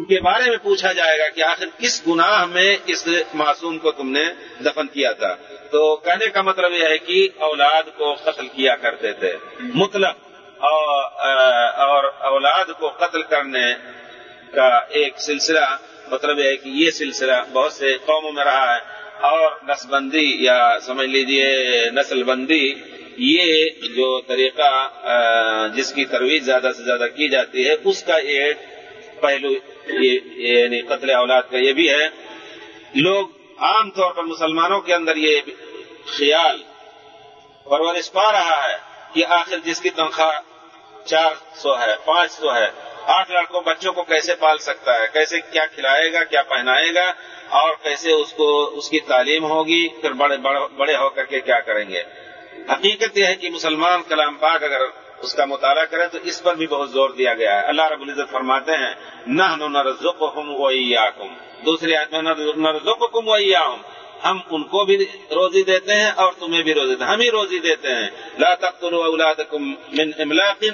ان کے بارے میں پوچھا جائے گا کہ آخر کس گناہ میں اس معصوم کو تم نے دفن کیا تھا۔ تو کہنے کا مطلب یہ ہے کہ اولاد کو قتل کیا کرتے تھے۔ مطلق اور اولاد کو قتل کرنے کا ایک سلسلہ مطلب یہ ہے کہ یہ سلسلہ بہت سے قوموں میں رہا ہے۔ اور نسبندی یا سمجھ لیجیے نسل بندی، یہ جو طریقہ جس کی ترویج زیادہ سے زیادہ کی جاتی ہے، اس کا ایک پہلو یعنی قتل اولاد کا یہ بھی ہے۔ لوگ عام طور پر مسلمانوں کے اندر یہ خیال پرورش پا رہا ہے کہ آخر جس کی تنخواہ چار سو ہے، پانچ سو ہے، آٹھ لڑکوں بچوں کو کیسے پال سکتا ہے؟ کیسے کیا کھلائے گا، کیا پہنائے گا؟ اور کیسے اس کو اس کی تعلیم ہوگی؟ پھر بڑے بڑے ہو کر کے کیا کریں گے؟ حقیقت یہ ہے کہ مسلمان کلام پاک اگر اس کا مطالعہ کریں تو اس پر بھی بہت زور دیا گیا ہے۔ اللہ رب العزت فرماتے ہیں نہ نرزقکم وإیاکم دوسری آیت میں نرزقکم وإیاہم ہم ان کو بھی روزی دیتے ہیں اور تمہیں بھی روزی دیتے ہیں ہم ہی روزی دیتے ہیں۔ لا تقتلوا اولادکم من املاق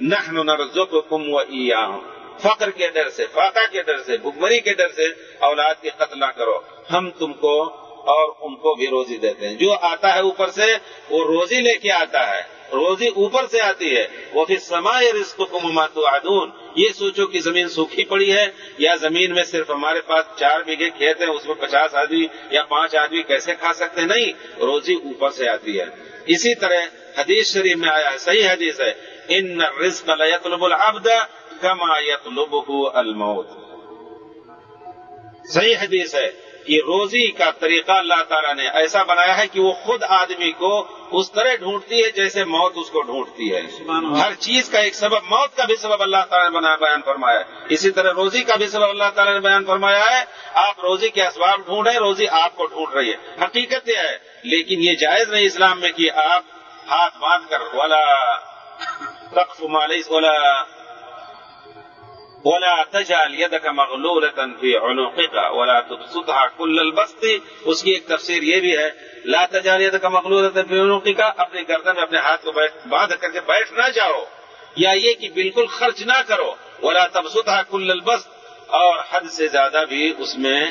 نحن نرزقکم وإیاہم فقر کے ڈر سے، فاقہ کے ڈر سے، بھکمری کے ڈر سے اولاد کی قتل نہ کرو۔ ہم تم کو اور ان کو بھی روزی دیتے ہیں۔ جو آتا ہے اوپر سے، وہ روزی لے کے آتا ہے۔ روزی اوپر سے آتی ہے۔ وہ پھر سمائے رسک کو مماتو آدون یہ سوچو کہ زمین سوکھی پڑی ہے یا زمین میں صرف ہمارے پاس چار بیگھے کھیت ہیں، اس میں پچاس آدمی یا پانچ آدمی کیسے کھا سکتے نہیں، روزی اوپر سے آتی ہے۔ اسی طرح حدیث شریف میں آیا ہے، صحیح حدیث ہے۔ ان رزق یطلب العبد کما یطلبہ الموت۔ صحیح حدیث ہے۔ کہ روزی کا طریقہ اللہ تعالیٰ نے ایسا بنایا ہے کہ وہ خود آدمی کو اس طرح ڈھونڈتی ہے جیسے موت اس کو ڈھونڈتی ہے۔ ہر چیز کا ایک سبب موت کا بھی سبب اللہ تعالیٰ نے بنا بیان فرمایا ہے۔ اسی طرح روزی کا بھی سبب اللہ تعالیٰ نے بیان فرمایا ہے۔ آپ روزی کے اسباب ڈھونڈیں روزی آپ کو ڈھونڈ رہی ہے۔ حقیقت یہ ہے لیکن یہ جائز نہیں اسلام میں کہ آپ ہاتھ باندھ کر ولا تقف مالس ولا ولا تجعل يدك مغلولة في عنقك ولا تبسطها كل البسط. اس کی ایک تفسیر یہ بھی ہے، لا تجعل يدك مغلولة في عنقك. اپنی گردن میں اپنے ہاتھ کو باندھ کر کے بیٹھ نہ جاؤ، یا یہ کہ بالکل خرچ نہ کرو، ولا تبسطها كل البسط. اور حد سے زیادہ بھی اس میں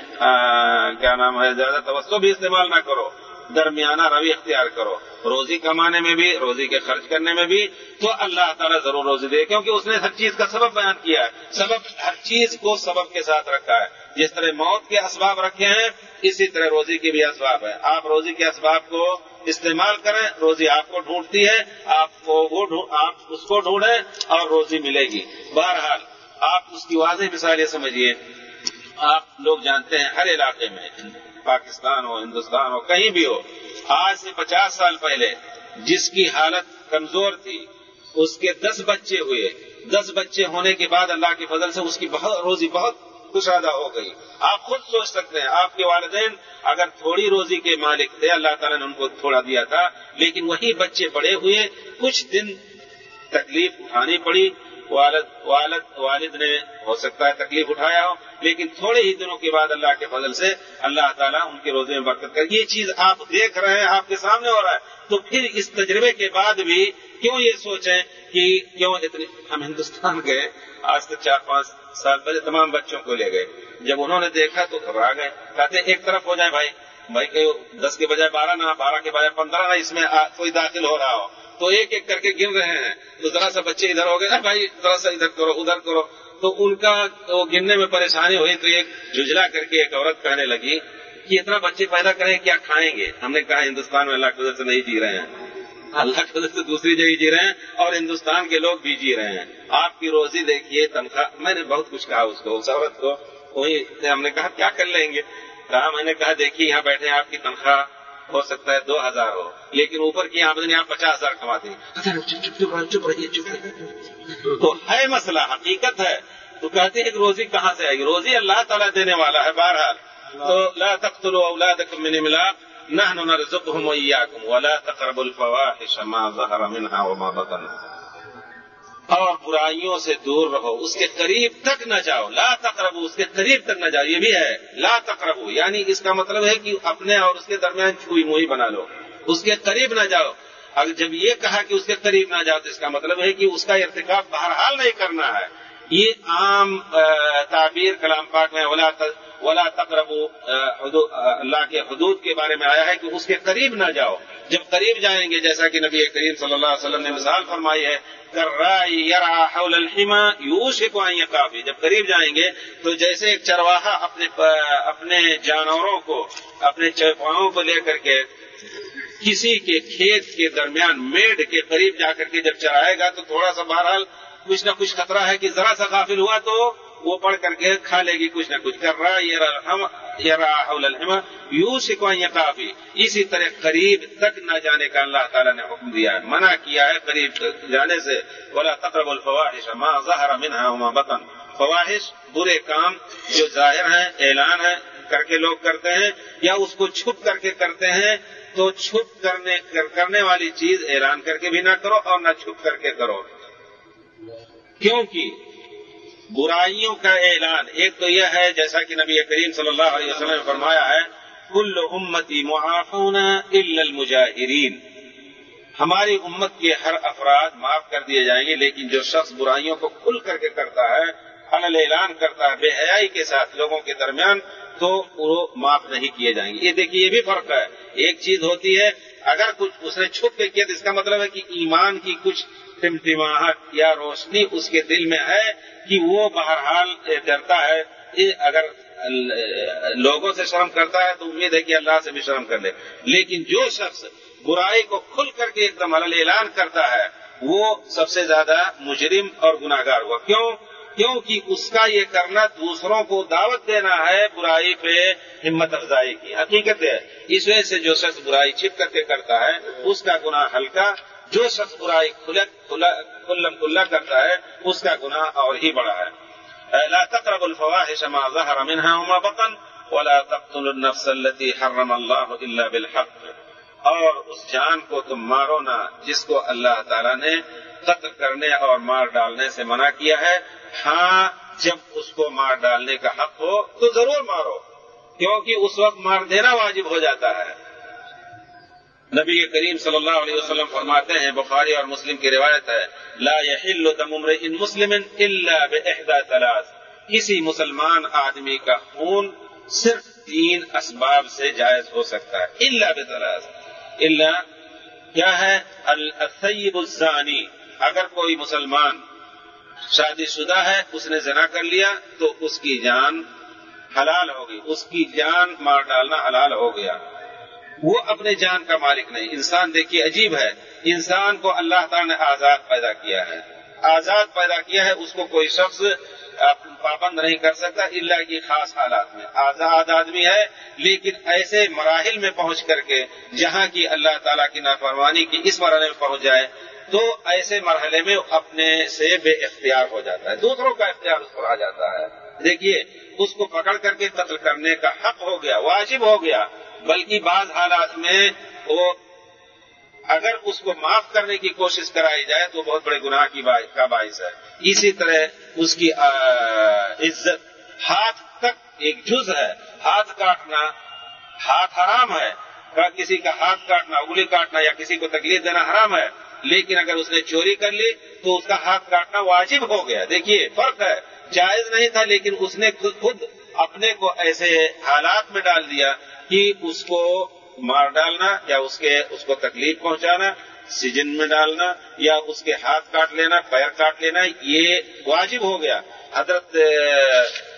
کیا نام ہے، زیادہ توسط بھی استعمال نہ کرو۔ درمیانہ روی اختیار کرو۔ روزی کمانے میں بھی، روزی کے خرچ کرنے میں بھی تو اللہ تعالیٰ ضرور روزی دے، کیونکہ اس نے ہر چیز کا سبب بیان کیا ہے۔ سبب ہر چیز کو سبب کے ساتھ رکھا ہے۔ جس طرح موت کے اسباب رکھے ہیں، اسی طرح روزی کے بھی اسباب ہے آپ روزی کے اسباب کو استعمال کریں، روزی آپ کو ڈھونڈتی ہے، آپ کو وہ آپ اس کو ڈھونڈیں اور روزی ملے گی۔ بہرحال، آپ اس کی واضح مثال یہ سمجھیے۔ آپ لوگ جانتے ہیں ہر علاقے میں پاکستان ہو، ہندوستان ہو، کہیں بھی ہو، آج سے پچاس سال پہلے جس کی حالت کمزور تھی، اس کے دس بچے ہوئے۔ دس بچے ہونے کے بعد اللہ کے فضل سے اس کی بہت روزی بہت کشادہ ہو گئی۔ آپ خود سوچ سکتے ہیں، آپ کے والدین اگر تھوڑی روزی کے مالک تھے، اللہ تعالیٰ نے ان کو تھوڑا دیا تھا، لیکن وہی بچے بڑے ہوئے، کچھ دن تکلیف اٹھانی پڑی۔ والد والد والد نے ہو سکتا ہے تکلیف اٹھایا ہو، لیکن تھوڑے ہی دنوں کے بعد اللہ کے فضل سے اللہ تعالیٰ ان کے روزے میں برکت کر، یہ چیز آپ دیکھ رہے ہیں، آپ کے سامنے ہو رہا ہے۔ تو پھر اس تجربے کے بعد بھی کیوں یہ سوچیں کہ کیوں اتنے ہم ہندوستان گئے، آج سے چار پانچ سال پہلے تمام بچوں کو لے گئے۔ جب انہوں نے دیکھا تو گھبرا گئے، کہتے ایک طرف ہو جائے بھائی بھائی کہ دس کے بجائے بارہ نہ، بارہ کے بجائے پندرہ نہ، اس میں کوئی داخل ہو رہا ہو۔ تو ایک ایک کر کے گر رہے ہیں۔ تو ذرا سا بچے ادھر ہو گئے بھائی ذرا سا ادھر کرو ادھر کرو۔ تو ان کا وہ گرنے میں پریشانی ہوئی تو ایک جھجلا کر کے ایک عورت کہنے لگی کہ اتنا بچے پیدا کریں، کیا کھائیں گے؟ ہم نے کہا ہندوستان میں اللہ کی وجہ سے نہیں جی رہے ہیں۔ اللہ کی سے دوسری جگہ جی رہے ہیں اور ہندوستان کے لوگ بھی جی رہے ہیں۔ آپ کی روزی دیکھیے، تنخواہ، میں نے بہت کچھ کہا اس کو، اس عورت کو۔ وہی ہم نے کہا، کیا کر لیں گے؟ کہا، میں نے کہا، دیکھیے، یہاں بیٹھے آپ کی تنخواہ ہو سکتا ہے دو ہزار ہو۔ لیکن اوپر کی آمدنی آپ پچاس ہزار کماتے ہیں۔ چپ رہیے چپ رہیے تو ہے مسئلہ حقیقت ہے۔ تو کہتے ہیں کہ روزی کہاں سے آئے گی؟ روزی اللہ تعالیٰ دینے والا ہے بہرحال۔ تو لا تقتلوا اولادکم من املاق نحن نرزقهم واياكم ولا تقربوا الفواحش ما ظهر منها وما بطن۔ اور برائیوں سے دور رہو اس کے قریب تک نہ جاؤ۔ لا تقربو اس کے قریب تک نہ جاؤ۔ یہ بھی ہے لا تقربو یعنی اس کا مطلب ہے کہ اپنے اور اس کے درمیان چھوئی موئی بنا لو۔ اس کے قریب نہ جاؤ۔ اگر جب یہ کہا کہ اس کے قریب نہ جاؤ تو اس کا مطلب ہے کہ اس کا ارتکاب بہرحال نہیں کرنا ہے۔ یہ عام تعبیر کلام پاک میں ولا ولا تقرب اللہ کے حدود کے بارے میں آیا ہے کہ اس کے قریب نہ جاؤ۔ جب قریب جائیں گے، جیسا کہ نبی کریم صلی اللہ علیہ وسلم نے مثال فرمائی ہے حول الحما یوش کافی جب قریب جائیں گے، تو جیسے ایک چرواہا اپنے اپنے جانوروں کو، اپنے چوپاؤں کو لے کر کے کسی کے کھیت کے درمیان میڈ کے قریب جا کر کے جب چرائے گا تو تھوڑا سا بہرحال کچھ نہ کچھ خطرہ ہے کہ ذرا سا غافل ہوا تو وہ پڑھ کر کے کھا لے گی، کچھ نہ کچھ۔ کر رہا الحما یوں سکھوا کافی اسی طرح قریب تک نہ جانے کا اللہ تعالیٰ نے حکم دیا ہے۔ منع کیا ہے قریب جانے سے۔ بولا تقرب الفواہش ما ظاہر منہا وما بطن۔ فواہش برے کام جو ظاہر ہیں، اعلان ہے کر کے لوگ کرتے ہیں یا اس کو چھپ کر کے کرتے ہیں، تو چھپ کرنے کرنے والی چیز اعلان کر کے بھی نہ کرو اور نہ چھپ کر کے کرو۔ کیونکہ برائیوں کا اعلان، ایک تو یہ ہے، جیسا کہ نبی کریم صلی اللہ علیہ وسلم نے فرمایا ہے، کل امتی معافون الا المجاہرین۔ ہماری امت کے ہر افراد معاف کر دیے جائیں گے، لیکن جو شخص برائیوں کو کھل کر کے کرتا ہے حل اعلان کرتا ہے، بے حیائی کے ساتھ لوگوں کے درمیان تو وہ معاف نہیں کیے جائیں گے۔ یہ دیکھیے، یہ بھی فرق ہے۔ ایک چیز ہوتی ہے، اگر کچھ اس نے چھپ کے کیا تو اس کا مطلب ہے کہ ایمان کی کچھ ٹمٹماہٹ یا روشنی اس کے دل میں ہے کہ وہ بہرحال ڈرتا ہے۔ اگر لوگوں سے شرم کرتا ہے تو امید ہے کہ اللہ سے بھی شرم کر لے۔ لیکن جو شخص برائی کو کھل کر کے ایک دم اعلان کرتا ہے، وہ سب سے زیادہ مجرم اور گناگار ہوا۔ کیوں؟ کیونکہ اس کا یہ کرنا دوسروں کو دعوت دینا ہے برائی پہ ہمت افزائی کی۔ حقیقت ہے، اس وجہ سے جو شخص برائی چھپ کر کے کرتا ہے، اس کا گناہ ہلکا، جو شخص برائی کلم کھلا کرتا ہے، اس کا گناہ اور ہی بڑا ہے۔ لا تقرب الفواحش ما ظهر منها وما بطن، ولا تقتل النفس التي حرم الله الا بالحق۔ اور اس جان کو تم مارو نہ، جس کو اللہ تعالی نے قتل کرنے اور مار ڈالنے سے منع کیا ہے۔ ہاں جب اس کو مار ڈالنے کا حق ہو تو ضرور مارو، کیونکہ اس وقت مار دینا واجب ہو جاتا ہے۔ نبی کریم صلی اللہ علیہ وسلم فرماتے ہیں، بخاری اور مسلم کی روایت ہے، لا يحل دم ان مسلم الا باحدى ثلاث۔ کسی مسلمان آدمی کا خون صرف تین اسباب سے جائز ہو سکتا ہے۔ الا بثلاث۔ الا کیا ہے؟ الثیب الزانی اگر کوئی مسلمان شادی شدہ ہے، اس نے زنا کر لیا تو اس کی جان حلال ہوگی اس کی جان مار ڈالنا حلال ہو گیا۔ وہ اپنے جان کا مالک نہیں۔ انسان دیکھیے عجیب ہے۔ انسان کو اللہ تعالیٰ نے آزاد پیدا کیا ہے۔ آزاد پیدا کیا ہے، اس کو کوئی شخص پابند نہیں کر سکتا اللہ کی خاص حالات میں۔ آزاد آدمی ہے، لیکن ایسے مراحل میں پہنچ کر کے جہاں کی اللہ تعالیٰ کی نافرمانی کی اس مرحلے میں پہنچ جائے تو ایسے مرحلے میں اپنے سے بے اختیار ہو جاتا ہے۔ دوسروں کا اختیار اس پر آ جاتا ہے۔ دیکھیے، اس کو پکڑ کر کے قتل کرنے کا حق ہو گیا، واجب ہو گیا، بلکہ بعض حالات میں وہ اگر اس کو معاف کرنے کی کوشش کرائی جائے تو بہت بڑے گناہ کی کا باعث ہے۔ اسی طرح اس کی عزت، ہاتھ تک ایک جز ہے۔ ہاتھ کاٹنا ہاتھ حرام ہے۔ کسی کا ہاتھ کاٹنا اگلی کاٹنا یا کسی کو تکلیف دینا حرام ہے۔ لیکن اگر اس نے چوری کر لی تو اس کا ہاتھ کاٹنا واجب ہو گیا۔ دیکھیے، فرق ہے۔ جائز نہیں تھا، لیکن اس نے خود اپنے کو ایسے حالات میں ڈال دیا کہ اس کو مار ڈالنا یا اس کے اس کو تکلیف پہنچانا سیجن میں ڈالنا یا اس کے ہاتھ کاٹ لینا، پیر کاٹ لینا، یہ واجب ہو گیا۔ حضرت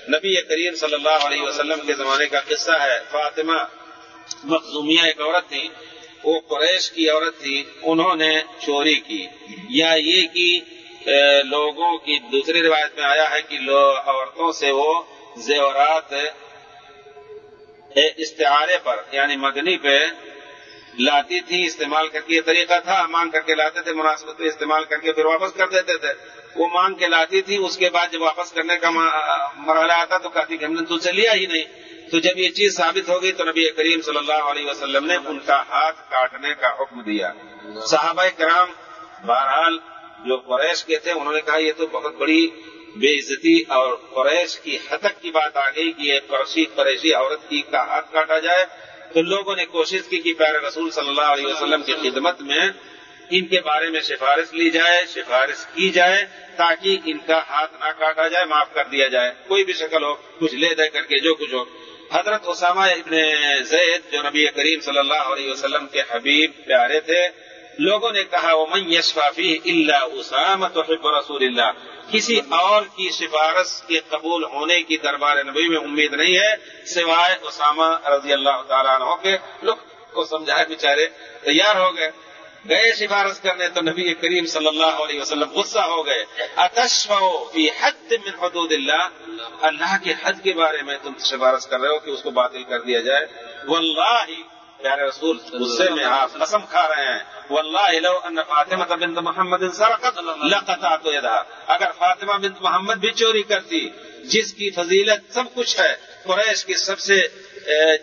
نبی کریم صلی اللہ علیہ وسلم کے زمانے کا قصہ ہے۔ فاطمہ مخزومیہ ایک عورت تھی۔ وہ قریش کی عورت تھی، انہوں نے چوری کی۔ یا یہ کہ لوگوں کی دوسری روایت میں آیا ہے کہ عورتوں سے وہ زیورات استعارے پر یعنی مدنی پہ لاتی تھی، استعمال کر کے یہ طریقہ تھا۔ مانگ کر کے لاتے تھے، مناسبت پہ استعمال کر کے پھر واپس کر دیتے تھے۔ وہ مانگ کے لاتی تھی، اس کے بعد جب واپس کرنے کا مرحلہ آتا تو کہتی کہ ہم نے تجھ سے لیا ہی نہیں۔ تو جب یہ چیز ثابت ہو گئی تو نبی کریم صلی اللہ علیہ وسلم نے ان کا ہاتھ کاٹنے کا حکم دیا۔ صحابہ کرام بہرحال جو قریش کے تھے، انہوں نے کہا یہ تو بہت بڑی بے عزتی اور قریش کی حتک کی بات آ گئی کہ ایک قریشی عورت کی کا ہاتھ کاٹا جائے۔ تو لوگوں نے کوشش کی کہ پیارے رسول صلی اللہ علیہ وسلم کی خدمت میں ان کے بارے میں سفارش لی جائے، سفارش کی جائے تاکہ ان کا ہاتھ نہ کاٹا جائے، معاف کر دیا جائے۔ کوئی بھی شکل ہو، کچھ لے دے کر کے جو کچھ ہو۔ حضرت اسامہ ابن زید جو نبی کریم صلی اللہ علیہ وسلم کے حبیب پیارے تھے، لوگوں نے کہا وہ من یشفافی اللہ اسامہ تو رسول اللہ. کسی اور کی سفارش کے قبول ہونے کی دربار نبی میں امید نہیں ہے، سوائے اسامہ رضی اللہ تعالیٰ عنہ کے۔ لوگ کو سمجھائے بیچارے تیار ہو گئے۔ گئے سفارش کرنے تو نبی کریم صلی اللہ علیہ وسلم غصہ ہو گئے. فی حد من حدود اللہ؟ اللہ کے حد کے بارے میں تم سفارش کر رہے ہو کہ اس کو باطل کر دیا جائے. واللہ، پیارے رسول، غصے میں آپ قسم کھا رہے ہیں. واللہ، لو ان فاطمہ بنت محمد سرقت لقطعت يدها اگر فاطمہ بنت محمد بھی چوری کرتی، جس کی فضیلت سب کچھ ہے، قریش کی سب سے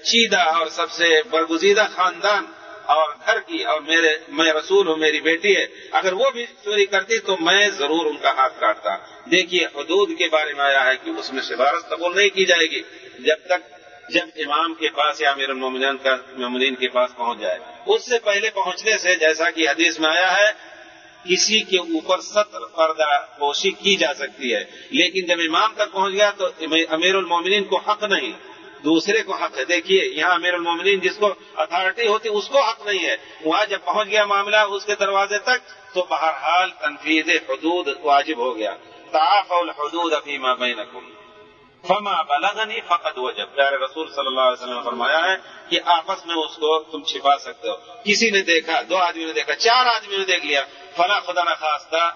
چیدہ اور سب سے برگزیدہ خاندان اور گھر کی اور میرے میں رسول ہوں، میری بیٹی ہے، اگر وہ بھی چوری کرتی تو میں ضرور ان کا ہاتھ کاٹتا۔ دیکھیے، حدود کے بارے میں آیا ہے کہ اس میں سفارش قبول نہیں کی جائے گی جب تک جب امام کے پاس یا امیر المومنین کا مومنین کے پاس پہنچ جائے۔ اس سے پہلے پہنچنے سے جیسا کہ حدیث میں آیا ہے، کسی کے اوپر ستر پردہ پوشی کی جا سکتی ہے۔ لیکن جب امام تک پہنچ گیا تو امیر المومنین کو حق نہیں۔ دوسرے کو حق ہے۔ دیکھیے، یہاں امیر المومنین جس کو اتھارٹی ہوتی، اس کو حق نہیں ہے۔ وہاں جب پہنچ گیا معاملہ اس کے دروازے تک، تو بہرحال تنفیذ حدود واجب ہو گیا۔ تعاف الحدود افیما بینکم۔ فما بلغنی فقط وجب۔ پیارے رسول صلی اللہ علیہ وسلم نے فرمایا ہے کہ آپس میں اس کو تم چھپا سکتے ہو۔ کسی نے دیکھا، دو آدمی نے دیکھا، چار آدمی نے دیکھ لیا۔ فلا خدا نخواستہ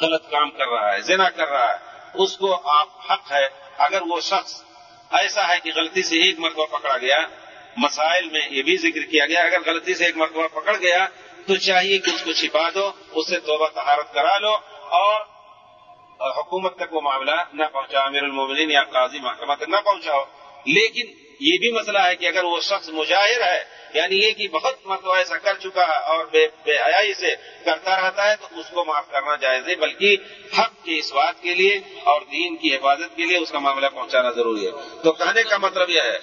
غلط کام کر رہا ہے، زنا کر رہا ہے۔ اس کو آپ حق ہے۔ اگر وہ شخص ایسا ہے کہ غلطی سے ایک مرتبہ پکڑا گیا۔ مسائل میں یہ بھی ذکر کیا گیا، اگر غلطی سے ایک مرتبہ پکڑ گیا تو چاہیے کہ اس کو چھپا دو اس سے توبہ تہارت کرا لو اور حکومت تک وہ معاملہ نہ پہنچا، امیر المومنین یا قاضی محکمہ تک نہ پہنچاؤ لیکن یہ بھی مسئلہ ہے کہ اگر وہ شخص مظاہر ہے یعنی یہ کہ بہت مرتبہ ایسا کر چکا اور بے بے حیائی سے کرتا رہتا ہے تو اس کو معاف کرنا جائز ہے بلکہ حق کے اس بات کے لیے اور دین کی حفاظت کے لیے اس کا معاملہ پہنچانا ضروری ہے۔ تو کہنے کا مطلب یہ ہے،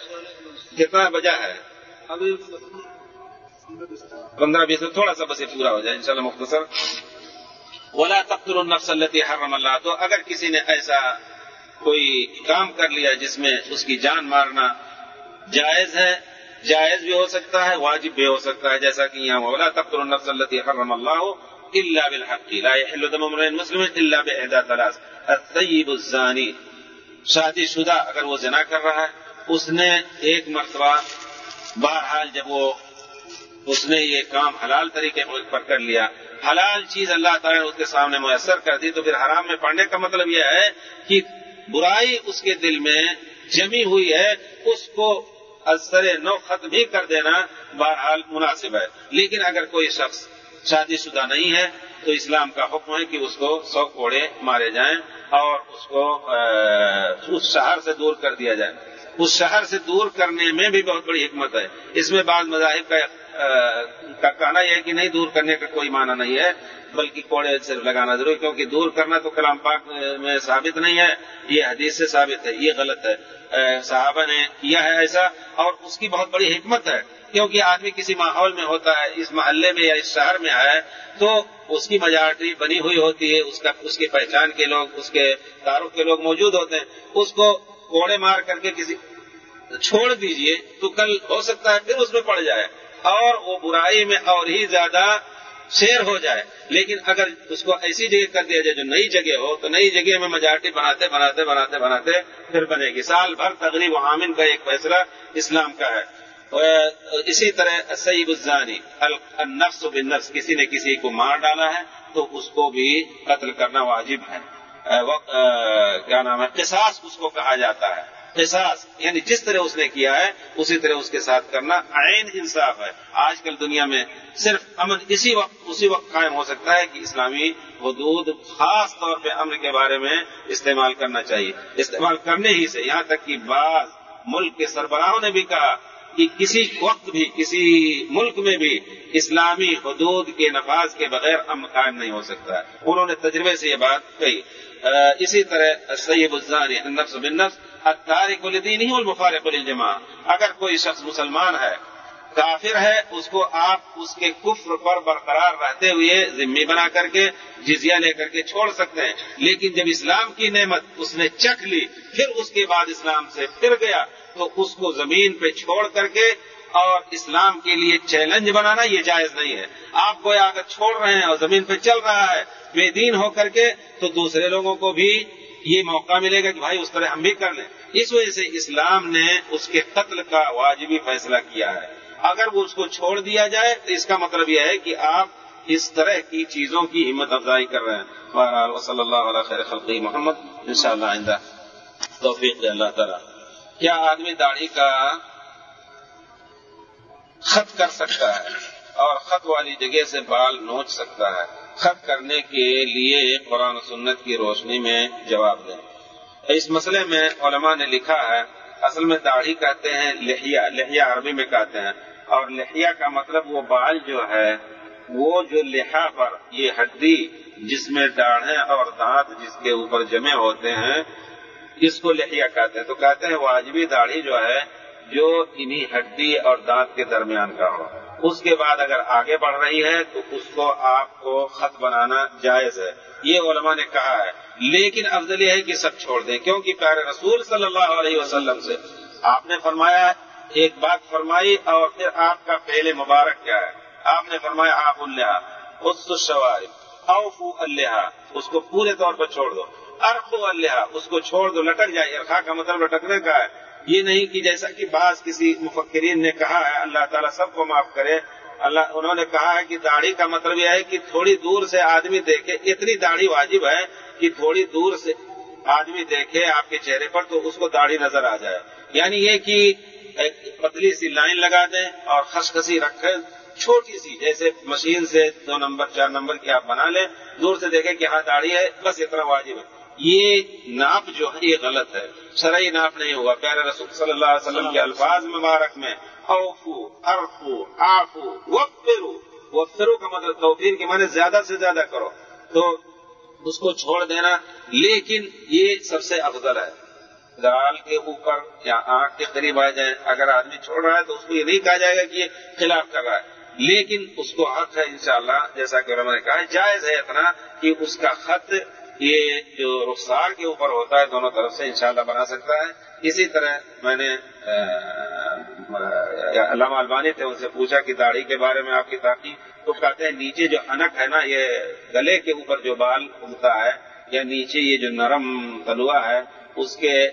کتنا بجا ہے؟ پندرہ بیس تھوڑا سا بس یہ پورا ہو جائے، انشاءاللہ مختصر۔ ولا تقتل النفس التي حرم اللہ تو اگر کسی نے ایسا کوئی کام کر لیا جس میں اس کی جان مارنا جائز ہے جائز بھی ہو سکتا ہے، واجب بھی ہو سکتا ہے، جیسا کہ یہاں ولا تقتل النفس التي حرم اللہ الا بالحق، لا يحل دم امرئ مسلم الا باحدى ثلاث الطيب الزاني، شادی شدہ، اگر وہ زنا کر رہا ہے، اس نے ایک مرتبہ بہرحال جب وہ اس نے یہ کام حلال طریقے پر کر لیا، حلال چیز اللہ تعالیٰ نے اس کے سامنے میسر کر دی، تو پھر حرام میں پڑھنے کا مطلب یہ ہے کہ برائی اس کے دل میں جمی ہوئی ہے، اس کو اثر نو ختم بھی کر دینا بہرحال مناسب ہے۔ لیکن اگر کوئی شخص شادی شدہ نہیں ہے، تو اسلام کا حکم ہے کہ اس کو سو کوڑے مارے جائیں اور اس کو اس شہر سے دور کر دیا جائے۔ اس شہر سے دور کرنے میں بھی بہت بڑی حکمت ہے۔ اس میں بعض مذاہب کا کا کہنا یہ ہے کہ نہیں، دور کرنے کا کوئی معنی نہیں ہے، بلکہ کوڑے صرف لگانا ضروری کیونکہ دور کرنا تو کلام پاک میں ثابت نہیں ہے، یہ حدیث سے ثابت ہے، یہ غلط ہے۔ صحابہ نے کیا ہے ایسا، اور اس کی بہت بڑی حکمت ہے، کیونکہ آدمی کسی ماحول میں ہوتا ہے، اس محلے میں یا اس شہر میں آئے تو اس کی میجارٹی بنی ہوئی ہوتی ہے، اس کا، اس کی پہچان کے لوگ، اس کے تعارف کے لوگ موجود ہوتے ہیں۔ اس کو کوڑے مار کر کے کسی چھوڑ دیجیے، تو کل ہو سکتا ہے پھر اس میں پڑ جائے۔ اور وہ برائی میں اور ہی زیادہ شیر ہو جائے۔ لیکن اگر اس کو ایسی جگہ کر دیا جائے جو نئی جگہ ہو، تو نئی جگہ میں میجارٹی بناتے بناتے بناتے بناتے پھر بنے گی۔ سال بھر تقریب حامن کا ایک فیصلہ اسلام کا ہے۔ اسی طرح سعید الزانی النفس بالنفس، کسی نے کسی کو مار ڈالا ہے تو اس کو بھی قتل کرنا واجب ہے۔ کیا نام ہے، قصاص اس کو کہا جاتا ہے۔ قصاص یعنی جس طرح اس نے کیا ہے، اسی طرح اس کے ساتھ کرنا عین انصاف ہے۔ آج کل دنیا میں صرف امن اسی وقت اسی وقت قائم ہو سکتا ہے کہ اسلامی حدود خاص طور پہ امن کے بارے میں استعمال کرنا چاہیے۔ استعمال کرنے ہی سے، یہاں تک کہ بعض ملک کے سربراہوں نے بھی کہا کہ کسی وقت بھی، کسی ملک میں بھی اسلامی حدود کے نفاذ کے بغیر امن قائم نہیں ہو سکتا۔ انہوں نے تجربے سے یہ بات کہی۔ اسی طرح سید الزانی نفس بن نفس تاریخ الدین ہی المفارق الجماع اگر کوئی شخص مسلمان ہے، کافر ہے، اس کو آپ اس کے کفر پر برقرار رہتے ہوئے ذمہ بنا کر کے جزیہ لے کر کے چھوڑ سکتے ہیں۔ لیکن جب اسلام کی نعمت اس نے چکھ لی، پھر اس کے بعد اسلام سے پھر گیا، تو اس کو زمین پہ چھوڑ کر کے اور اسلام کے لیے چیلنج بنانا یہ جائز نہیں ہے۔ آپ کو اگر چھوڑ رہے ہیں اور زمین پہ چل رہا ہے بے دین ہو کر کے تو دوسرے لوگوں کو بھی یہ موقع ملے گا کہ بھائی اس طرح ہم بھی کر لیں۔ اس وجہ سے اسلام نے اس کے قتل کا واجبی فیصلہ کیا ہے۔ اگر وہ اس کو چھوڑ دیا جائے تو اس کا مطلب یہ ہے کہ آپ اس طرح کی چیزوں کی ہمت افزائی کر رہے ہیں۔ بہرحال صلی اللہ علیہ خیر خلقی محمد۔ ان شاء اللہ آئندہ توفیق اللہ تعالیٰ۔ کیا آدمی داڑھی کا خط کر سکتا ہے اور خط والی جگہ سے بال نوچ سکتا ہے؟ خط کرنے کے لیے قرآن سنت کی روشنی میں جواب دیں۔ اس مسئلے میں علماء نے لکھا ہے، اصل میں داڑھی کہتے ہیں لہیا لہیا عربی میں کہتے ہیں۔ اور لہیا کا مطلب وہ بال جو ہے، وہ جو لہا پر یہ ہڈی جس میں داڑھیں اور دانت جس کے اوپر جمے ہوتے ہیں، اس کو لہیا کہتے ہیں۔ تو کہتے ہیں واجبی داڑھی جو ہے جو انہی ہڈی اور دانت کے درمیان کا ہو۔ اس کے بعد اگر آگے بڑھ رہی ہے تو اس کو آپ کو خط بنانا جائز ہے۔ یہ علماء نے کہا ہے۔ لیکن افضل یہ ہے کہ سب چھوڑ دیں، کیونکہ پیارے رسول صلی اللہ علیہ وسلم سے آپ نے فرمایا، ایک بات فرمائی اور پھر آپ کا پہلے مبارک کیا ہے۔ آپ نے فرمایا آپ اللہ اس شوار اوفو اللہ اس کو پورے طور پر چھوڑ دو۔ ارخو اللہ اس کو چھوڑ دو، لٹک جائے۔ ارخا کا مطلب لٹکنے کا ہے۔ یہ نہیں کہ جیسا کہ بعض کسی مفکرین نے کہا ہے، اللہ تعالیٰ سب کو معاف کرے۔ اللہ، انہوں نے کہا ہے کہ داڑھی کا مطلب یہ ہے کہ تھوڑی دور سے آدمی دیکھے۔ اتنی داڑھی واجب ہے کہ تھوڑی دور سے آدمی دیکھے آپ کے چہرے پر تو اس کو داڑھی نظر آ جائے۔ یعنی یہ کہ ایک پتلی سی لائن لگا دیں اور خسخسی رکھے۔ چھوٹی سی، جیسے مشین سے دو نمبر، چار نمبر کی آپ بنا لیں۔ دور سے دیکھیں کہ ہاں داڑھی ہے، بس اتنا واجب ہے۔ یہ ناپ جو ہے، یہ غلط ہے۔ شرعی ناپ نہیں ہوا پیارے رسول صلی اللہ علیہ وسلم کے الفاظ مبارک میں اوفو ارفو آفو وفرو۔ وفرو کا مطلب توفیر کے معنی زیادہ سے زیادہ کرو۔ تو اس کو چھوڑ دینا۔ لیکن یہ سب سے افضل ہے۔ گال کے اوپر یا آنکھ کے قریب آ جائے اگر آدمی چھوڑ رہا ہے تو اس کو یہ نہیں کہا جائے گا کہ یہ خلاف کر رہا ہے۔ لیکن اس کو حق ہے انشاءاللہ، جیسا کہ علماء نے کہا، جائز ہے اتنا کہ اس کا خط یہ جو رخسار کے اوپر ہوتا ہے دونوں طرف سے انشاءاللہ بنا سکتا ہے۔ اسی طرح میں نے علامہ البانی تھے، ان سے پوچھا کہ داڑھی کے بارے میں آپ کی تاخیر تو کہتے ہیں نیچے جو انک ہے نا، یہ گلے کے اوپر جو بال اگتا ہے، یا نیچے یہ جو نرم تلوا ہے، اس کے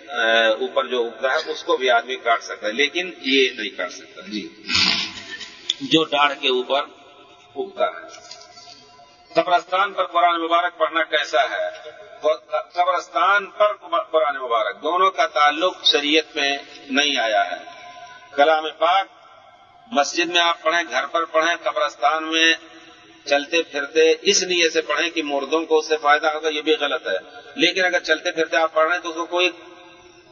اوپر جو اگتا ہے، اس کو بھی آدمی کاٹ سکتا ہے، لیکن یہ نہیں کاٹ سکتا۔ جی۔ جو ڈاڑھ کے اوپر اگتا ہے۔ قبرستان پر قرآن مبارک پڑھنا کیسا ہے؟ قبرستان پر قرآن مبارک، دونوں کا تعلق شریعت میں نہیں آیا ہے۔ کلام پاک، مسجد میں آپ پڑھیں، گھر پر پڑھیں، قبرستان میں چلتے پھرتے اس لیے سے پڑھیں کہ مردوں کو اس سے فائدہ ہوگا، یہ بھی غلط ہے۔ لیکن اگر چلتے پھرتے آپ پڑھ رہے ہیں تو اس کو کوئی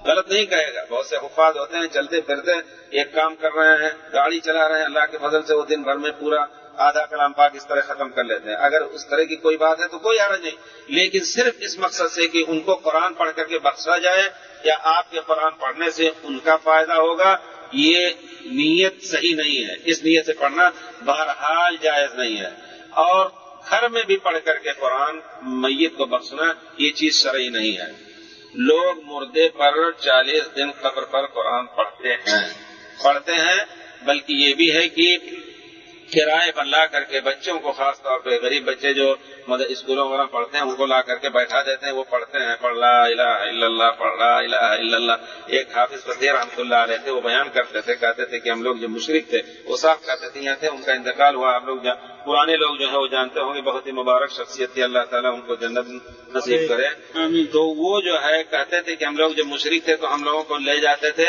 غلط نہیں کہے گا۔ بہت سے حفاظ ہوتے ہیں، چلتے پھرتے ایک کام کر رہے ہیں، گاڑی چلا رہے ہیں، اللہ کے فضل سے وہ دن بھر میں پورا آدھا کلام پاک اس طرح ختم کر لیتے ہیں۔ اگر اس طرح کی کوئی بات ہے تو کوئی حرج نہیں۔ لیکن صرف اس مقصد سے کہ ان کو قرآن پڑھ کر کے بخشا جائے یا آپ کے قرآن پڑھنے سے ان کا فائدہ ہوگا، یہ نیت صحیح نہیں ہے۔ اس نیت سے پڑھنا بہرحال جائز نہیں ہے۔ اور گھر میں بھی پڑھ کر کے قرآن میت کو بخشنا یہ چیز شرعی نہیں ہے۔ لوگ مردے پر چالیس دن قبر پر قرآن پڑھتے ہیں۔ پڑھتے ہیں، بلکہ یہ بھی ہے کہ کرائے پر لا کر کے بچوں کو خاص طور پہ غریب بچے جو مطلب اسکولوں وغیرہ پڑھتے ہیں، ان کو لا کر کے بیٹھا دیتے ہیں، وہ پڑھتے ہیں، پڑھ لا الہ الا اللہ، پڑھ لا الہ الا اللہ۔ ایک حافظ فتح رحمۃ اللہ علیہ تھے، وہ بیان کرتے تھے، کہتے تھے کہ ہم لوگ جو مشرق تھے، وہ صاف کرتے تھے، یہاں تھے، ان کا انتقال ہوا، ہم لوگ پرانے لوگ جو ہے وہ جانتے ہوں گے بہت ہی مبارک شخصیت تھی اللہ تعالیٰ ان کو جنت نصیب کرے۔ تو وہ جو ہے کہتے تھے کہ ہم لوگ جو مشرق تھے تو ہم لوگوں کو لے جاتے تھے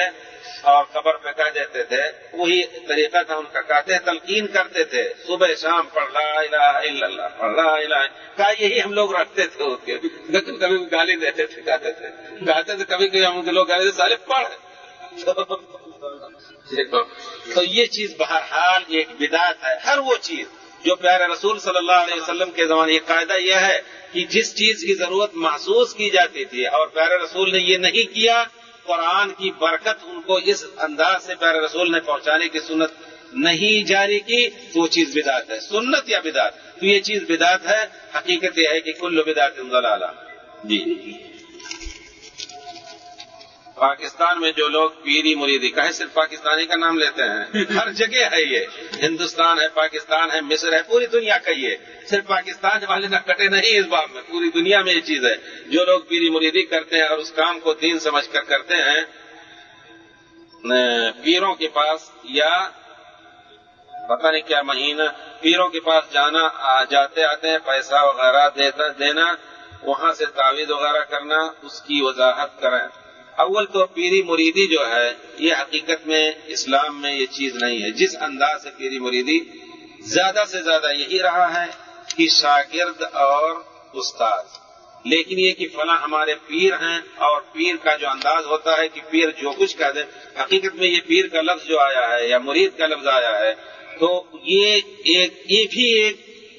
اور قبر پہ کہہ دیتے تھے۔ وہی طریقہ تھا ان کا۔ کہتے ہیں تلقین کرتے تھے۔ صبح شام پڑھ لا الہ الا اللہ پڑھ لا الہ کہا یہی ہم لوگ رکھتے تھے اس کے۔ لیکن کبھی گالی دیتے تھے کہتے تھے۔ کہتے تھے کبھی کبھی ہم لوگ گالی سارے پڑھ۔ تو یہ چیز بہرحال ایک بدایت ہے ہر وہ چیز۔ جو پیارے رسول صلی اللہ علیہ وسلم کے زمانے یہ قاعدہ یہ ہے کہ جس چیز کی ضرورت محسوس کی جاتی تھی اور پیارے رسول نے یہ نہیں کیا، قرآن کی برکت ان کو اس انداز سے پیارے رسول نے پہنچانے کی سنت نہیں جاری کی تو وہ چیز بدات ہے۔ سنت یا بدات تو یہ چیز بدات ہے، حقیقت یہ ہے کہ کل بدات ضلالہ جی۔ پاکستان میں جو لوگ پیری مریدی کہیں صرف پاکستانی کا نام لیتے ہیں، ہر جگہ ہے یہ۔ ہندوستان ہے، پاکستان ہے، مصر ہے، پوری دنیا کا یہ۔ صرف پاکستان والے نہ کٹے نہیں اس بات میں، پوری دنیا میں یہ چیز ہے۔ جو لوگ پیری مریدی کرتے ہیں اور اس کام کو دین سمجھ کر کرتے ہیں پیروں کے پاس یا پتہ نہیں کیا مہینہ، پیروں کے پاس جانا جاتے آتے ہیں پیسہ وغیرہ دینا، وہاں سے تعویذ وغیرہ کرنا، اس کی وضاحت کریں۔ اول تو پیری مریدی جو ہے، یہ حقیقت میں اسلام میں یہ چیز نہیں ہے۔ جس انداز سے پیری مریدی زیادہ سے زیادہ یہی رہا ہے کہ شاگرد اور استاد۔ لیکن یہ کہ فلاں ہمارے پیر ہیں اور پیر کا جو انداز ہوتا ہے کہ پیر جو کچھ کہہ دے، حقیقت میں یہ پیر کا لفظ جو آیا ہے یا مرید کا لفظ آیا ہے، تو یہ ایک، یہ بھی ایک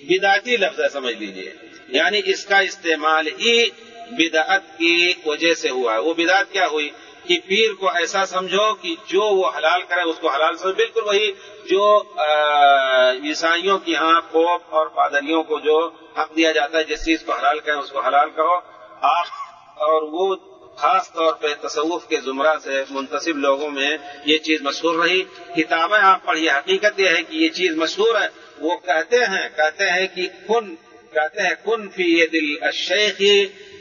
بداتی لفظ ہے، سمجھ لیجیے۔ یعنی اس کا استعمال ہی بدعت کی وجہ سے ہوا ہے۔ وہ بدعت کیا ہوئی؟ کہ پیر کو ایسا سمجھو کہ جو وہ حلال کرے، اس کو حلال سمجھو۔ بالکل وہی جو عیسائیوں کی ہاں پوپ اور پادریوں کو جو حق دیا جاتا ہے، جس چیز کو حلال کریں، اس کو حلال کہو اور وہ خاص طور پہ تصوف کے زمرہ سے منتصب لوگوں میں یہ چیز مشہور رہی۔ کتابیں آپ پڑھیے، حقیقت یہ ہے کہ یہ چیز مشہور ہے۔ وہ کہتے ہیں کہتے ہیں کہ کن، کہتے ہیں کن فی دل الشیخ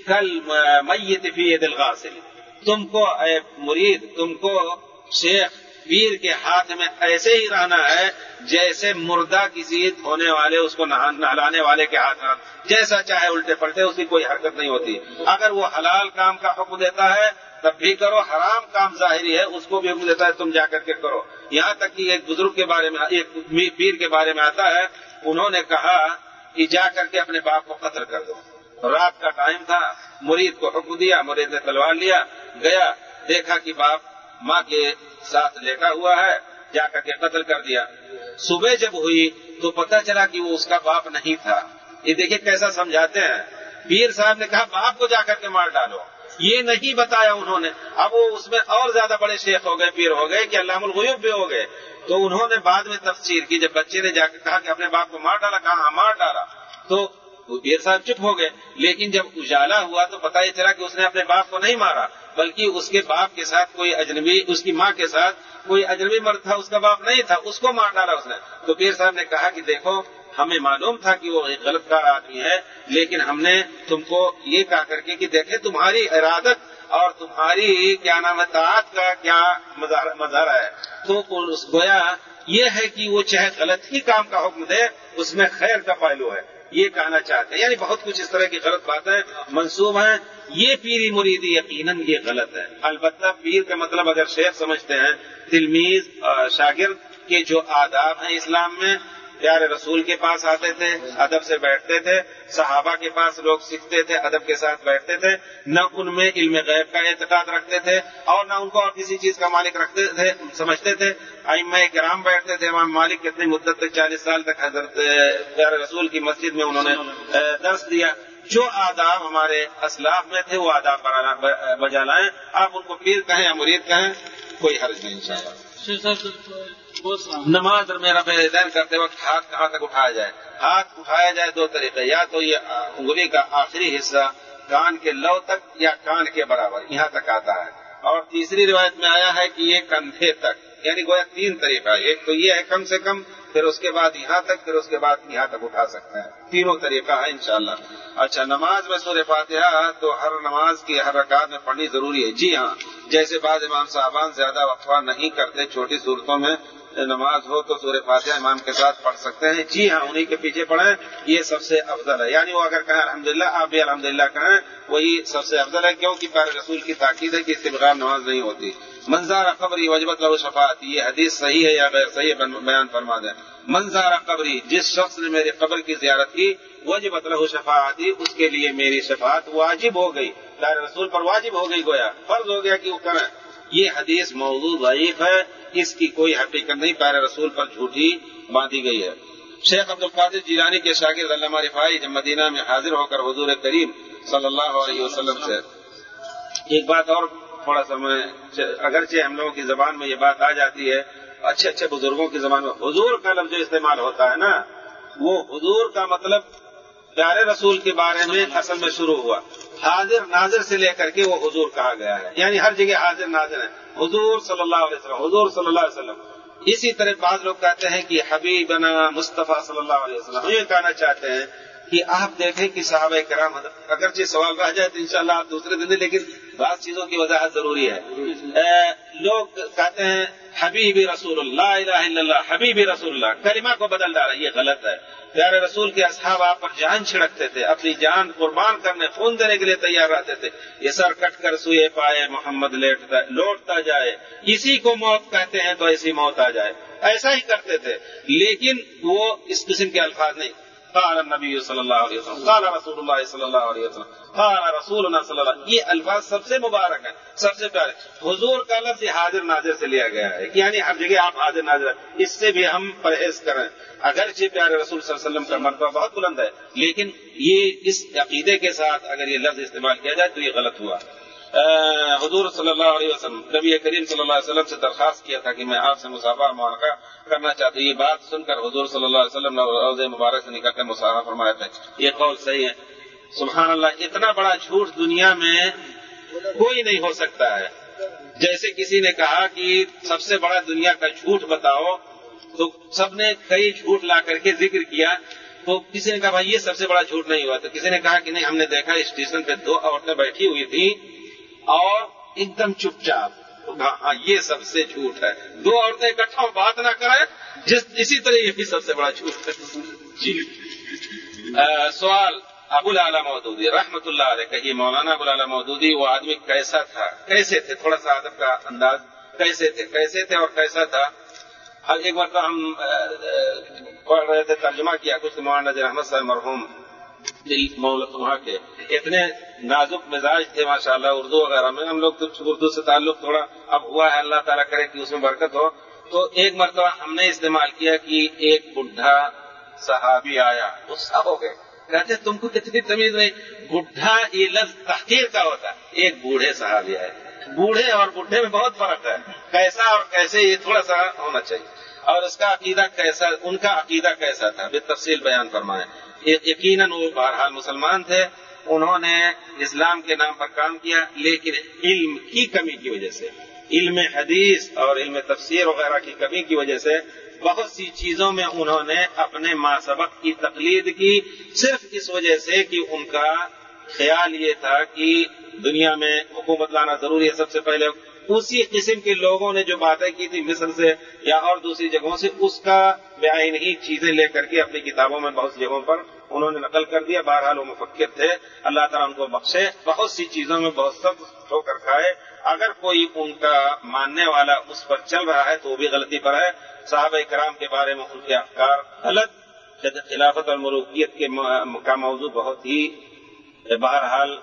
کل میت فی دل غاسل تم کو اے مرید، تم کو شیخ پیر کے ہاتھ میں ایسے ہی رہنا ہے جیسے مردہ کسی دھونے والے، اس کو نہلانے والے کے ہاتھ میں۔ جیسا چاہے الٹے پلٹے، اس کی کوئی حرکت نہیں ہوتی۔ اگر وہ حلال کام کا حکم دیتا ہے، تب بھی کرو۔ حرام کام ظاہری ہے، اس کو بھی حکم دیتا ہے، تم جا کر کے کرو۔ یہاں تک کہ ایک بزرگ کے بارے میں، ایک پیر کے بارے میں آتا ہے، انہوں نے کہا کہ جا کر کے اپنے باپ کو قتل کر دو۔ رات کا ٹائم تھا، مرید کو حکم دیا، مرید نے تلوار لیا، گیا، دیکھا کہ باپ ماں کے ساتھ لیٹا ہوا ہے، جا کر کے قتل کر دیا۔ صبح جب ہوئی تو پتا چلا کہ وہ اس کا باپ نہیں تھا۔ یہ دیکھیے کیسا سمجھاتے ہیں۔ پیر صاحب نے کہا، باپ کو جا کر کے مار ڈالو۔ یہ نہیں بتایا انہوں نے۔ اب وہ اس میں اور زیادہ بڑے شیخ ہو گئے، پیر ہو گئے کہ علام الغیوب بھی ہو گئے۔ تو انہوں نے بعد میں تفسیر کی، جب بچے نے جا کے کہا کہ اپنے باپ کو مار ڈالا کہاں مار ڈالا۔ تو پیر صاحب چپ ہو گئے۔ لیکن جب اجالا ہوا تو پتا یہ چلا کہ اس نے اپنے باپ کو نہیں مارا، بلکہ اس کے باپ کے ساتھ کوئی اجنبی، اس کی ماں کے ساتھ کوئی اجنبی مرد تھا، اس کا باپ نہیں تھا، اس کو مار ڈالا اس نے۔ تو پیر صاحب نے کہا کہ دیکھو، ہمیں معلوم تھا کہ وہ ایک غلط کار آدمی ہے، لیکن ہم نے تم کو یہ کہا کر کے کہ دیکھے تمہاری ارادت اور تمہاری کیا نام ہے تعت کا کیا مظاہرہ ہے۔ تو گویا یہ ہے کہ وہ چاہے غلط ہی کام کا حکم دے، اس میں خیر کا پہلو ہے۔ یہ کہنا چاہتے ہیں یعنی بہت کچھ اس طرح کی غلط باتیں منسوب ہیں۔ یہ پیری مریدی یقیناً یہ غلط ہے۔ البتہ پیر کا مطلب اگر شیخ سمجھتے ہیں تلمیز شاگرد کے جو آداب ہیں اسلام میں پیارے رسول کے پاس آتے تھے، ادب سے بیٹھتے تھے، صحابہ کے پاس لوگ سیکھتے تھے، ادب کے ساتھ بیٹھتے تھے، نہ ان میں علم غیب کا اعتقاد رکھتے تھے اور نہ ان کو اور کسی چیز کا مالک رکھتے تھے، سمجھتے تھے۔ ائمہ کرام بیٹھتے تھے، امام مالک کتنی مدت تک، چالیس سال تک حضرت پیارے رسول کی مسجد میں انہوں نے درس دیا۔ جو آداب ہمارے اسلاف میں تھے، وہ آداب بجا لائیں۔ آپ ان کو پیر کہیں یا مرید کہیں، کوئی حرج نہیں ان شاء اللہ نماز میرا دین کرتے وقت ہاتھ کہاں تک اٹھایا جائے؟ ہاتھ اٹھایا جائے دو طریقے، یا تو یہ انگلی کا آخری حصہ کان کے لو تک یا کان کے برابر، یہاں تک آتا ہے۔ اور تیسری روایت میں آیا ہے کہ یہ کندھے تک یعنی گویا تین طریقہ، ایک تو یہ ہے کم سے کم، پھر اس کے بعد یہاں تک، پھر اس کے بعد یہاں تک اٹھا سکتے ہیں۔ تینوں طریقہ ہے انشاءاللہ۔ اچھا نماز میں سورہ فاتحہ تو ہر نماز کی ہر رکعت میں پڑھنی ضروری ہے۔ جی ہاں جیسے بعض امام صاحبان زیادہ وقفہ نہیں کرتے چھوٹی صورتوں میں نماز ہو تو سورہ فاتحہ امام کے ساتھ پڑھ سکتے ہیں۔ جی ہاں انہیں کے پیچھے پڑھیں، یہ سب سے افضل ہے۔ یعنی وہ اگر کہیں الحمدللہ، آپ بھی الحمدللہ کہیں، وہی سب سے افضل ہے، کیونکہ پیارے رسول کی تاکید ہے کہ اس کے بغیر نماز نہیں ہوتی۔ منظار قبری وجبت لہو شفاعت یہ حدیث صحیح ہے یا غیر صحیح بیان فرما دیں۔ منظار قبری، جس شخص نے میری قبر کی زیارت کی، وجبت لہو شفاعتی، اس کے لیے میری شفاعت واجب ہو گئی۔ پیارے رسول پر واجب ہو گئی گویا، فرض ہو گیا کہ وہ کریں۔ یہ حدیث موضوع ضعیف ہے، اس کی کوئی حقیقت نہیں، پیارے رسول پر جھوٹی باندھی گئی ہے۔ شیخ عبد القادر جیلانی کے شاگرد علامہ رفائی جب مدینہ میں حاضر ہو کر حضور کریم صلی اللہ علیہ وسلم سے۔ ایک بات اور تھوڑا سا میں اگرچہ ہم لوگوں کی زبان میں یہ بات آ جاتی ہے، اچھے اچھے بزرگوں کے زمانے میں حضور کا لفظ جو استعمال ہوتا ہے نا، وہ حضور کا مطلب پیارے رسول کے بارے میں اصل میں شروع ہوا۔ حاضر ناظر سے لے کر کے وہ حضور کہا گیا ہے۔ یعنی ہر جگہ حاضر ناظر ہے حضور صلی اللہ علیہ وسلم، حضور صلی اللہ علیہ وسلم۔ اسی طرح بعض لوگ کہتے ہیں کہ حبیبنا مصطفیٰ صلی اللہ علیہ وسلم یہ کہنا چاہتے ہیں کہ آپ دیکھیں کہ صحابہ کرام اگرچہ سوال رہ جائے تو انشاءاللہ آپ دوسرے دن لیکن بعض چیزوں کی وضاحت ضروری ہے۔ لوگ کہتے ہیں، حبیب رسول اللہ الہ الا اللہ، حبیب رسول اللہ، کلمہ کو بدل ڈالا یہ غلط ہے۔ پیارے رسول کے اصحاب آپ پر جان چھڑکتے تھے، اپنی جان قربان کرنے، خون دینے کے لیے تیار رہتے تھے۔ یہ سر کٹ کر سوئے پائے، محمد لیٹتا لوٹتا جائے۔ اسی کو موت کہتے ہیں تو ایسی موت آ جائے۔ ایسا ہی کرتے تھے، لیکن وہ اس قسم کے الفاظ نہیں۔ قال النبی صلی اللہ علیہ وسلم، قال رسول اللہ صلی اللہ علیہ وسلم، قال رسول اللہ صلی اللہ علیہ یہ الفاظ سب سے مبارک ہیں، سب سے پیارے۔ حضور کا لفظ حاضر ناظر سے لیا گیا ہے یعنی ہر جگہ آپ حاضر ناظر اس سے بھی ہم پرہیز کریں۔ اگرچہ پیارے رسول صلی اللہ علیہ وسلم کا مرتبہ بہت بلند ہے، لیکن یہ اس عقیدے کے ساتھ اگر یہ لفظ استعمال کیا جائے تو یہ غلط ہوا۔ حضور صلی اللہ علیہ وسلم، نبی کریم صلی اللہ علیہ وسلم سے درخواست کیا تھا کہ میں آپ سے مسافہ معانقہ کرنا چاہتا ہوں۔ یہ بات سن کر حضور صلی اللہ علیہ وسلم نے روز مبارک سے نکل کر مسافہ فرمایا تھا۔ یہ قول صحیح ہے۔ سبحان اللہ، اتنا بڑا جھوٹ دنیا میں کوئی نہیں ہو سکتا ہے۔ جیسے کسی نے کہا کہ سب سے بڑا دنیا کا جھوٹ بتاؤ، تو سب نے کئی جھوٹ لا کر کے ذکر کیا۔ تو کسی نے کہا، بھائی، یہ سب سے بڑا جھوٹ نہیں ہوا۔ تو کسی نے کہا کہ نہیں، ہم نے دیکھا، اسٹیشن پہ دو عورتیں بیٹھی ہوئی تھی اور ایک دم چپ چاپ ہاں یہ سب سے جھوٹ ہے۔ دو عورتیں اکٹھا بات نہ کریں۔ جس، اسی طرح یہ بھی سب سے بڑا جھوٹ ہے۔ جی۔ سوال، ابو العلا مودودی، رحمت اللہ علیہ، کہیے، مولانا ابو العلا مودودی، وہ آدمی کیسا تھا؟ کیسے تھے؟ تھوڑا سا ادب کا انداز۔ کیسے تھے؟ کیسے تھے اور کیسا تھا؟ ایک بار ہم پڑھ رہے تھے، ترجمہ کیا، کچھ مولانا نظیر احمد صاحب مرحوم کے اتنے نازک مزاج تھے ماشاء اللہ اردو وغیرہ میں، ہم لوگ تو اردو سے تعلق تھوڑا اب ہوا ہے، اللہ تعالیٰ کرے کہ اس میں برکت ہو۔ تو ایک مرتبہ ہم نے استعمال کیا کہ ایک بڈھا صحابی آیا غصہ ہو گئے۔ کہتے تم کو کتنی تمیز نہیں، بڈھا یہ لفظ تحقیر کا ہوتا ہے۔ ایک بوڑھے صحابی آئے۔ بوڑھے اور بڈھے میں بہت فرق ہے۔ کیسا اور کیسے یہ تھوڑا سا ہونا چاہیے۔ اور اس کا عقیدہ کیسا، ان کا عقیدہ کیسا تھا؟ بے تفصیل بیان فرمائے یقیناً وہ بہرحال مسلمان تھے، انہوں نے اسلام کے نام پر کام کیا، لیکن علم کی کمی کی وجہ سے، علم حدیث اور علم تفسیر وغیرہ کی کمی کی وجہ سے بہت سی چیزوں میں انہوں نے اپنے ماں سبق کی تقلید کی، صرف اس وجہ سے کہ ان کا خیال یہ تھا کہ دنیا میں حکومت لانا ضروری ہے سب سے پہلے اسی قسم کے لوگوں نے جو باتیں کی تھی مصر سے یا اور دوسری جگہوں سے، اس کا بیان ہی چیزیں لے کر کے اپنی کتابوں میں بہت سی جگہوں پر انہوں نے نقل کر دیا۔ بہرحال وہ مفکر تھے۔ اللہ تعالیٰ ان کو بخشے۔ بہت سی چیزوں میں بہت سب ہو کر کھائے۔ اگر کوئی ان کا ماننے والا اس پر چل رہا ہے تو وہ بھی غلطی پر ہے۔ صحابہ کرام کے بارے میں ان کے افکار غلط۔ خلافت اور ملوکیت کے کا موضوع بہت ہی بہرحال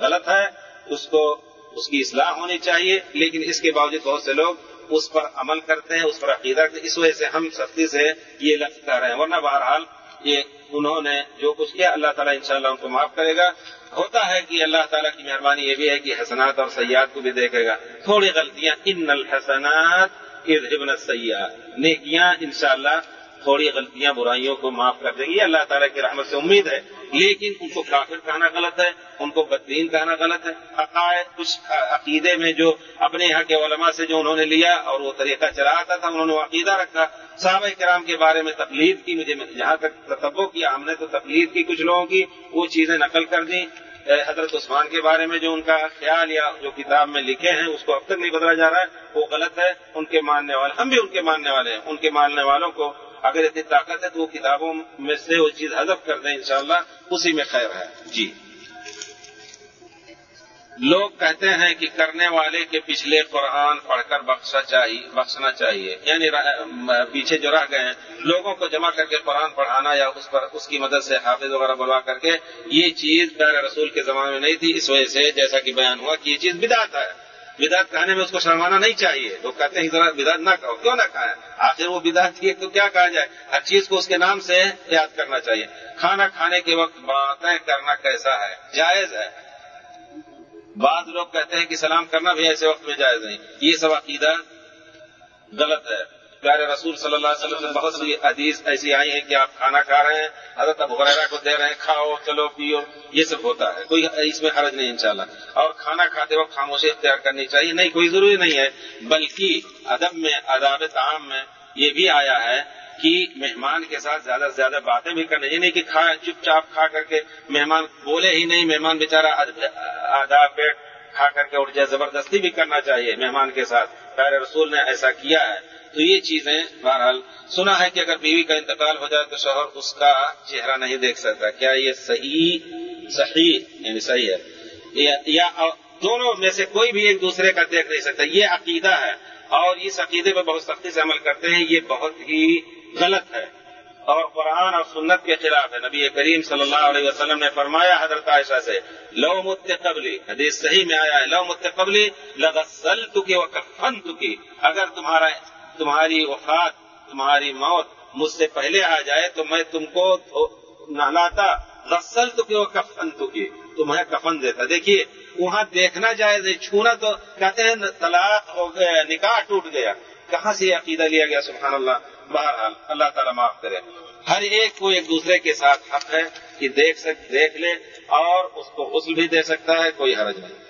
غلط ہے۔ اس کو اس کی اصلاح ہونی چاہیے، لیکن اس کے باوجود بہت سے لوگ اس پر عمل کرتے ہیں، اس پر عقیدہ کرتے ہیں، اس وجہ سے ہم سختی سے یہ لفظ کر رہے ہیں۔ ورنہ بہرحال یہ انہوں نے جو کچھ کیا، اللہ تعالیٰ انشاءاللہ ان کو معاف کرے گا۔ ہوتا ہے کہ اللہ تعالیٰ کی مہربانی یہ بھی ہے کہ حسنات اور سیاحت کو بھی دیکھے گا۔ تھوڑی غلطیاں، ان الحسنات ارجبن سیاح نیکیاں انشاءاللہ تھوڑی غلطیاں برائیوں کو معاف کر دیں گی اللہ تعالیٰ کی رحمت سے امید ہے۔ لیکن ان کو کافر کہنا غلط ہے، ان کو بدین کہنا غلط ہے۔ عقائد کچھ عقیدے میں جو اپنے یہاں کے علماء سے جو انہوں نے لیا اور وہ طریقہ چلاتا تھا، انہوں نے وہ عقیدہ رکھا۔ صحابہ کرام کے بارے میں تقلید کی، مجھے جہاں تک تصور کیا۔ ہم نے تو تقلید کی، کچھ لوگوں کی وہ چیزیں نقل کر دی حضرت عثمان کے بارے میں جو ان کا خیال یا جو کتاب میں لکھے ہیں، اس کو اب تک نہیں بدلا جا رہا ہے۔ وہ غلط ہے، ان کے ماننے والے، ہم بھی ان کے ماننے والے ہیں۔ ان کے ماننے والوں کو اگر اتنی طاقت ہے تو وہ کتابوں میں سے وہ چیز حذف کر دیں انشاءاللہ، اسی میں خیر ہے۔ جی۔ لوگ کہتے ہیں کہ کرنے والے کے پچھلے قرآن پڑھ کر بخشا چاہیے بخشنا چاہیے۔ یعنی پیچھے جو رہ گئے ہیں، لوگوں کو جمع کر کے قرآن پڑھانا یا اس پر اس کی مدد سے حافظ وغیرہ بلوا کر کے، یہ چیز پیر رسول کے زمانے میں نہیں تھی۔ اس وجہ سے جیسا کہ بیان ہوا کہ یہ چیز بدعت ہے۔ بدعت کہنے میں اس کو شرمانا نہیں چاہیے۔ لوگ کہتے ہیں ذرا بدعت نہ کہو کیوں نہ کھائیں؟ آخر وہ بدعت کی تو کیا کہا جائے؟ ہر چیز کو اس کے نام سے یاد کرنا چاہیے۔ کھانا کھانے کے وقت باتیں کرنا کیسا ہے؟ جائز ہے۔ بعض لوگ کہتے ہیں کہ سلام کرنا بھی ایسے وقت میں جائز نہیں۔ یہ سب عقیدہ غلط ہے۔ پیارے رسول صلی اللہ علیہ وسلم سے بہت سی حدیث ایسی آئی ہیں کہ آپ کھانا کھا رہے ہیں، حضرت ابو حریرہ کو دے رہے ہیں، کھاؤ، چلو، پیو، یہ سب ہوتا ہے، کوئی اس میں حرج نہیں انشاءاللہ۔ اور کھانا کھاتے وقت خاموشی اختیار کرنی چاہیے، نہیں، کوئی ضروری نہیں ہے، بلکہ ادب میں، اداب تعام میں یہ بھی آیا ہے کہ مہمان کے ساتھ زیادہ سے زیادہ باتیں بھی کرنا یہ یعنی نہیں کہ کھا، چپ چاپ کھا کر کے مہمان بولے ہی نہیں، مہمان بےچارا آدھا پیٹ کھا کر کے اٹھ جائے، زبردستی بھی کرنا چاہیے مہمان کے ساتھ۔ پیارے رسول نے ایسا کیا ہے۔ تو یہ چیزیں بہرحال سنا ہے کہ اگر بیوی کا انتقال ہو جائے تو شوہر اس کا چہرہ نہیں دیکھ سکتا۔ کیا یہ صحیح؟ صحیح یعنی صحیح ہے۔ یا دونوں میں سے کوئی بھی ایک دوسرے کا دیکھ نہیں سکتا۔ یہ عقیدہ ہے۔ اور اس عقیدے پہ بہت سختی سے عمل کرتے ہیں۔ یہ بہت ہی غلط ہے۔ اور قرآن اور سنت کے خلاف ہے۔ نبی کریم صلی اللہ علیہ وسلم نے فرمایا حضرت عائشہ سے، لو مت قبلی، حدیث صحیح میں آیا ہے، لو مت قبلی لغسل تکی و کفن تکی اگر تمہارا تمہاری وفات، تمہاری موت مجھ سے پہلے آ جائے تو میں تم کو نہلاتا، غسل تکی و کفن تکی تمہیں کفن دیتا۔ دیکھیے، وہاں دیکھنا جائز چھونا تو کہتے ہیں طلاق ہو گیا، نکاح ٹوٹ گیا۔ کہاں سے یہ عقیدہ لیا گیا؟ سبحان اللہ۔ بہرحال، اللہ تعالیٰ معاف کرے۔ ہر ایک کو ایک دوسرے کے ساتھ حق ہے کہ دیکھ سک، دیکھ لے اور اس کو غسل بھی دے سکتا ہے، کوئی حرج نہیں۔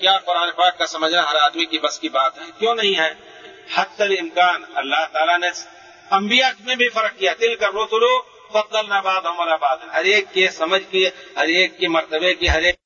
کیا قرآن پاک کا سمجھنا ہر آدمی کی بس کی بات ہے؟ کیوں نہیں ہے؟ حق امکان، اللہ تعالیٰ نے انبیاء میں بھی فرق کیا۔ دل کا روسلو فضل نباد ہمارا باد ہر ایک کے سمجھ کی ہر ایک کے مرتبے کی ہر ایک